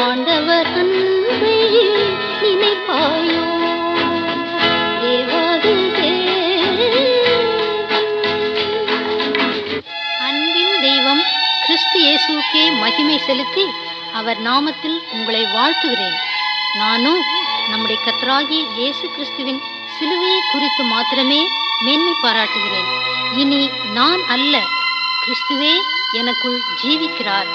அவர் அன்பை நினைப்பாயோ? அன்பின் தெய்வம் கிறிஸ்து இயேசுக்கே மகிமை செலுத்தி அவர் நாமத்தில் உங்களை வாழ்த்துகிறேன். நானும் நம்முடைய கத்ராகி இயேசு கிறிஸ்துவின் சிலுவையை குறித்து மாத்திரமே மேன்மை பாராட்டுகிறேன். இனி நான் அல்ல கிறிஸ்துவே எனக்குள் ஜீவிக்கிறார்.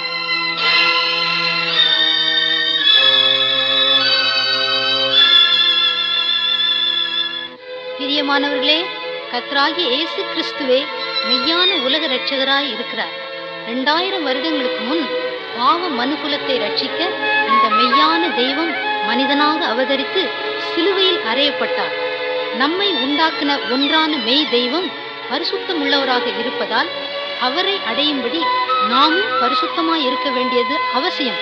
பிரியமானவர்களே கத்ராகி இயேசு கிறிஸ்துவே மெய்யான உலக ரட்சகராய் இருக்கிறார். ரெண்டாயிரம் வருடங்களுக்கு முன் பாவ மனுகுலத்தை ரட்சிக்க இந்த மெய்யான தெய்வம் மனிதனாக அவதரித்து சிலுவையில் அறையப்பட்டார். நம்மை உண்டாக்கின ஒன்றான மெய் தெய்வம் பரிசுத்தம் உள்ளவராக இருப்பதால் அவரை அடையும்படி நாமும் பரிசுத்தமாய் இருக்க வேண்டியது அவசியம்.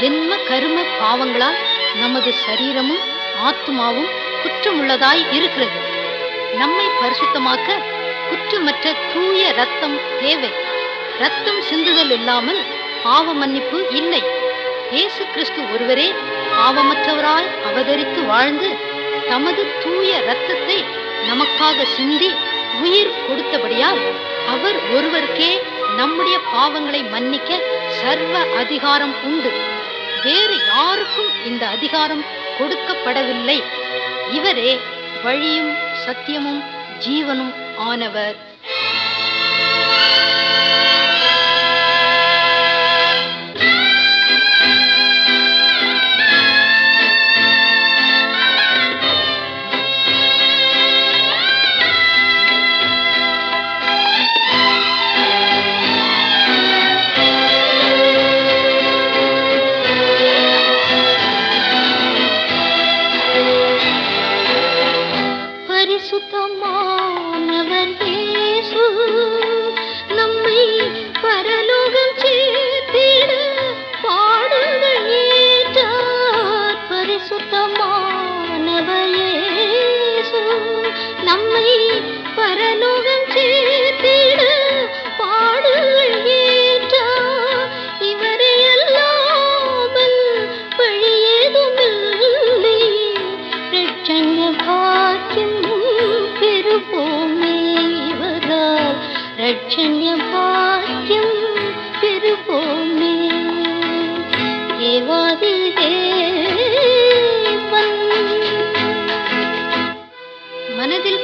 ஜென்ம கரும பாவங்களால் நமது சரீரமும் ஆத்மாவும் குற்றமுள்ளதாய் இருக்கிறது. நம்மை பரிசுத்தமாக்க குற்றமற்ற தூய ரத்தம் தேவை. ரத்தம் சிந்துதல் இல்லாமல் பாவ மன்னிப்பு இல்லை. இயேசு கிறிஸ்து ஒருவரே பாவமற்றவராய் அவதரித்து வாழ்ந்து தமது தூய ரத்தத்தை நமக்காக சிந்தி உயிர் கொடுத்தபடியால் அவர் ஒருவருக்கே நம்முடைய பாவங்களை மன்னிக்க சர்வ அதிகாரம் உண்டு. வேறு யாருக்கும் இந்த அதிகாரம் கொடுக்கப்படவில்லை. இவரே வழியும் சத்தியமும் ஜீவனும் ஆனவர். பரிசுத்தமானவர் இயேசு நம்மை பரலோகம்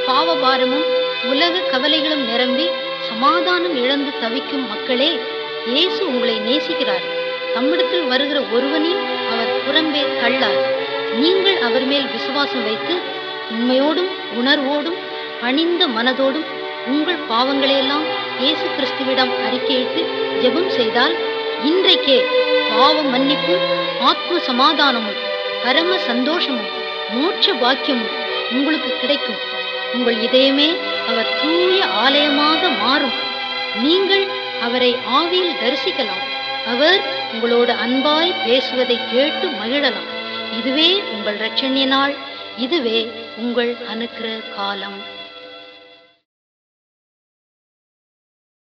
பாவபாரமும் உலக கவலைகளும் நிரம்பி சமாதானம் இழந்து தவிக்கும் மக்களே இயேசு உங்களை நேசிக்கிறார். தம்மிடத்தில் வருகிற ஒருவனையும் அவர் புறம்பே தள்ளார். நீங்கள் அவர் மேல் விசுவாசம் வைத்து உண்மையோடும் உணர்வோடும் பணிந்த மனதோடும் உங்கள் பாவங்களையெல்லாம் இயேசு கிறிஸ்துவிடம் அறிக்கையிட்டு ஜெபம் செய்தால் இன்றைக்கே பாவ மன்னிப்பும் ஆத்ம சமாதானமும் பரம சந்தோஷமும் மோட்ச பாக்கியமும் உங்களுக்கு கிடைக்கும். உங்கள் இதயமே அவர் தூய ஆலயமாக மாறும். நீங்கள் அவரை ஆவியில் தரிசிக்கலாம். அவர் உங்களோடு அன்பாய் பேசுவதை கேட்டு மகிழலாம். இதுவே உங்கள் இரட்சணிய நாள் இதுவே உங்கள் அனுக்கிற காலம்